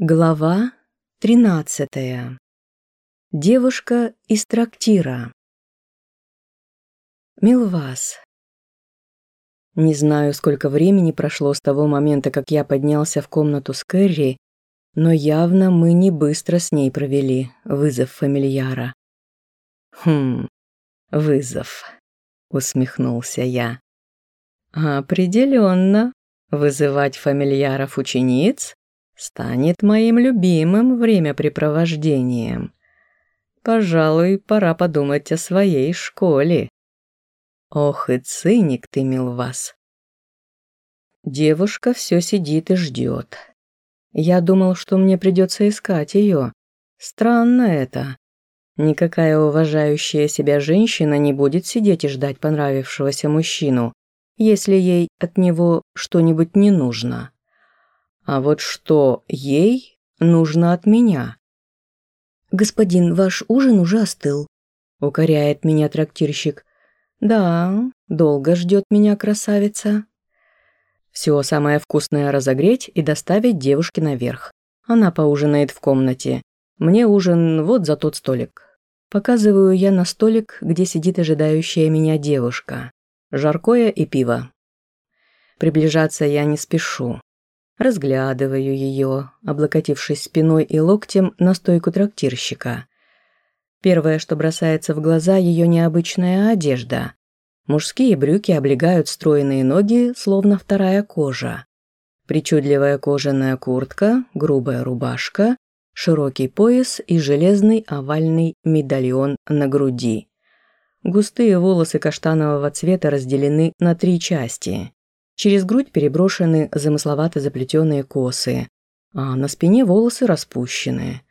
Глава тринадцатая. Девушка из трактира. Милвас. Не знаю, сколько времени прошло с того момента, как я поднялся в комнату с Кэрри, но явно мы не быстро с ней провели вызов фамильяра. Хм, вызов, усмехнулся я. Определенно, вызывать фамильяров учениц станет моим любимым времяпрепровождением. Пожалуй, пора подумать о своей школе. Ох и циник ты, Милвас. Девушка все сидит и ждет. Я думал, что мне придется искать ее. Странно это. Никакая уважающая себя женщина не будет сидеть и ждать понравившегося мужчину, если ей от него что-нибудь не нужно. А вот что ей нужно от меня? «Господин, ваш ужин уже остыл», — укоряет меня трактирщик. «Да, долго ждет меня красавица». Все самое вкусное разогреть и доставить девушке наверх. Она поужинает в комнате. Мне ужин вот за тот столик. Показываю я на столик, где сидит ожидающая меня девушка. Жаркое и пиво. Приближаться я не спешу. Разглядываю ее, облокотившись спиной и локтем на стойку трактирщика. Первое, что бросается в глаза, ее необычная одежда. Мужские брюки облегают стройные ноги, словно вторая кожа. Причудливая кожаная куртка, грубая рубашка, широкий пояс и железный овальный медальон на груди. Густые волосы каштанового цвета разделены на три части. Через грудь переброшены замысловато заплетенные косы, а на спине волосы распущены.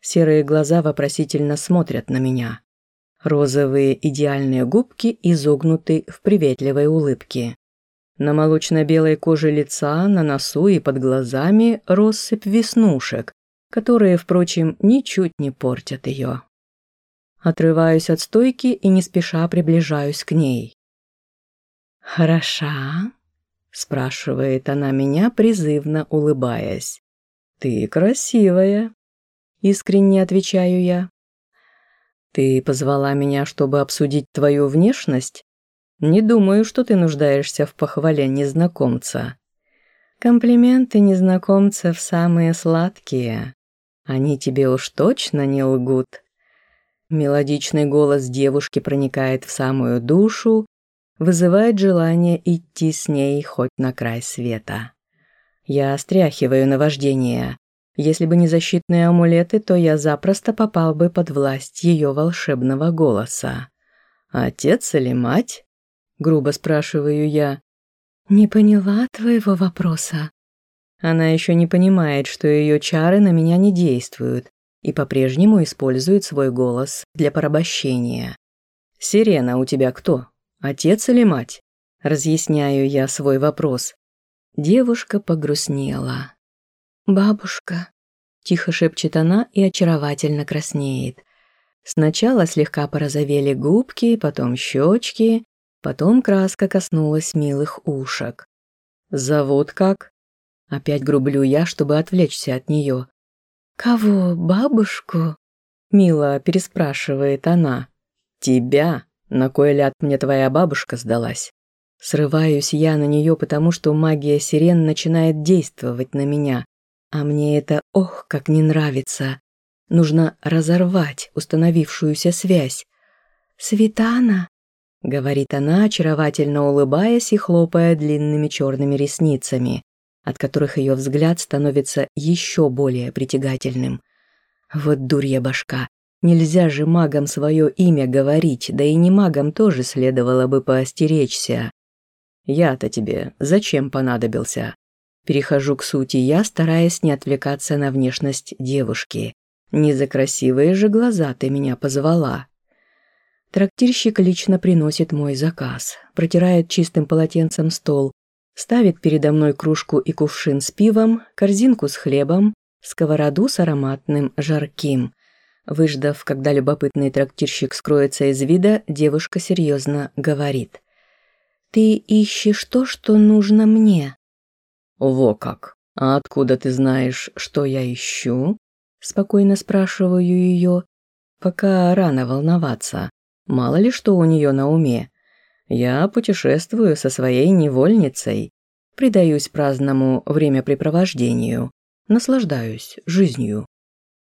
Серые глаза вопросительно смотрят на меня. Розовые идеальные губки изогнуты в приветливой улыбке. На молочно-белой коже лица, на носу и под глазами россыпь веснушек, которые, впрочем, ничуть не портят ее. Отрываюсь от стойки и не спеша приближаюсь к ней. «Хороша», спрашивает она меня, призывно улыбаясь. «Ты красивая», — искренне отвечаю я. «Ты позвала меня, чтобы обсудить твою внешность? Не думаю, что ты нуждаешься в похвале незнакомца». Комплименты незнакомцев самые сладкие. Они тебе уж точно не лгут. Мелодичный голос девушки проникает в самую душу, вызывает желание идти с ней хоть на край света. Я стряхиваю наваждение. Если бы не защитные амулеты, то я запросто попал бы под власть ее волшебного голоса. «Отец или мать?» — грубо спрашиваю я. «Не поняла твоего вопроса». Она еще не понимает, что ее чары на меня не действуют и по-прежнему использует свой голос для порабощения. «Сирена у тебя кто?» Отец или мать? Разъясняю я свой вопрос. Девушка погрустнела. «Бабушка», – тихо шепчет она и очаровательно краснеет. Сначала слегка порозовели губки, потом щечки, потом краска коснулась милых ушек. «Зовут как?» Опять грублю я, чтобы отвлечься от нее. «Кого, бабушку?» Мило переспрашивает она. «Тебя», на кой ляд мне твоя бабушка сдалась? Срываюсь я на нее, потому что магия сирен начинает действовать на меня. А мне это ох, как не нравится. Нужно разорвать установившуюся связь. «Светана», — говорит она, очаровательно улыбаясь и хлопая длинными черными ресницами, от которых ее взгляд становится еще более притягательным. Вот дурья башка. Нельзя же магам свое имя говорить, да и не магам тоже следовало бы поостеречься. Я-то тебе зачем понадобился? Перехожу к сути я, стараясь не отвлекаться на внешность девушки. Не за красивые же глаза ты меня позвала. Трактирщик лично приносит мой заказ, протирает чистым полотенцем стол, ставит передо мной кружку и кувшин с пивом, корзинку с хлебом, сковороду с ароматным жарким – Выждав, когда любопытный трактирщик скроется из вида, девушка серьезно говорит. «Ты ищешь то, что нужно мне». «Во как! «А откуда ты знаешь, что я ищу?» Спокойно спрашиваю ее, пока рано волноваться. Мало ли что у нее на уме. Я путешествую со своей невольницей, предаюсь праздному времяпрепровождению, наслаждаюсь жизнью.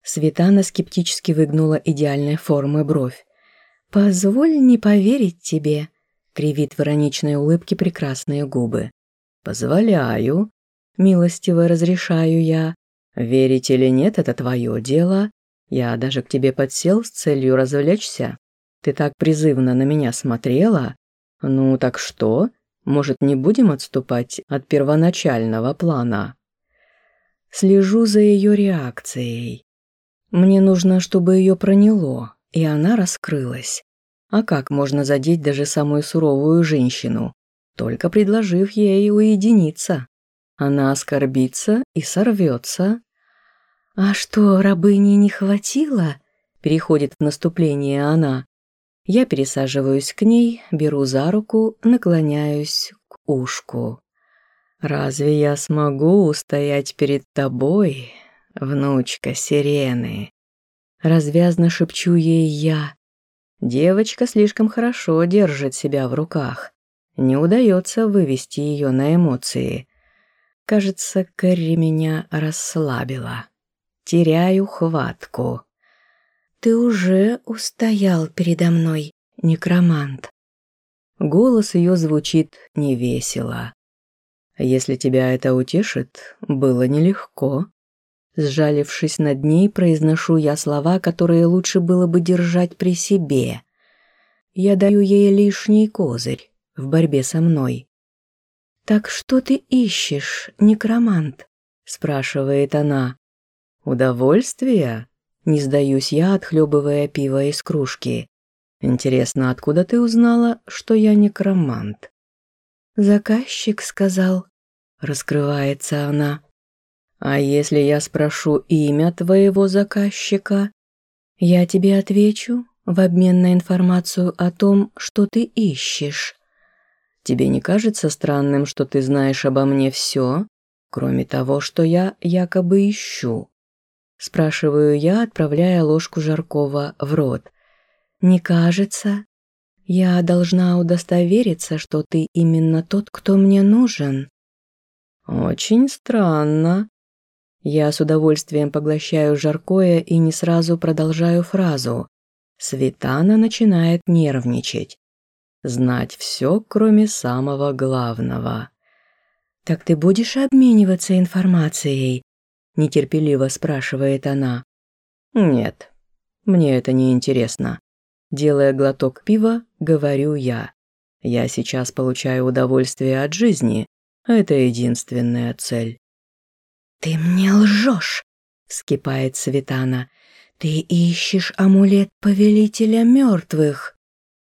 Светана скептически выгнула идеальной формы бровь. «Позволь не поверить тебе», — кривит в ироничной улыбке прекрасные губы. «Позволяю», — милостиво разрешаю я. «Верить или нет, это твое дело. Я даже к тебе подсел с целью развлечься. Ты так призывно на меня смотрела. Ну так что? Может, не будем отступать от первоначального плана?» Слежу за ее реакцией. Мне нужно, чтобы ее проняло, и она раскрылась. А как можно задеть даже самую суровую женщину? Только предложив ей уединиться. Она оскорбится и сорвется. «А что, рабыни не хватило?» Переходит в наступление она. Я пересаживаюсь к ней, беру за руку, наклоняюсь к ушку. «Разве я смогу устоять перед тобой, внучка сирены?» Развязно шепчу ей я. Девочка слишком хорошо держит себя в руках. Не удается вывести ее на эмоции. Кажется, Кэрри меня расслабила. Теряю хватку. «Ты уже устоял передо мной, некромант». Голос ее звучит невесело. «Если тебя это утешит, было нелегко». Сжалившись над ней, произношу я слова, которые лучше было бы держать при себе. Я даю ей лишний козырь в борьбе со мной. «Так что ты ищешь, некромант?» – спрашивает она. «Удовольствие?» – не сдаюсь я, отхлебывая пиво из кружки. «Интересно, откуда ты узнала, что я некромант?» «Заказчик сказал», – раскрывается она. А если я спрошу имя твоего заказчика? Я тебе отвечу в обмен на информацию о том, что ты ищешь. Тебе не кажется странным, что ты знаешь обо мне все, кроме того, что я якобы ищу? Спрашиваю я, отправляя ложку жаркого в рот. Не кажется? Я должна удостовериться, что ты именно тот, кто мне нужен. Очень странно, я с удовольствием поглощаю жаркое и не сразу продолжаю фразу. Светана начинает нервничать. Знать все, кроме самого главного. «Так ты будешь обмениваться информацией?» Нетерпеливо спрашивает она. «Нет, мне это не интересно. Делая глоток пива, говорю я. Я сейчас получаю удовольствие от жизни. Это единственная цель. «Ты мне лжешь!» — вскипает Светана. «Ты ищешь амулет повелителя мертвых!»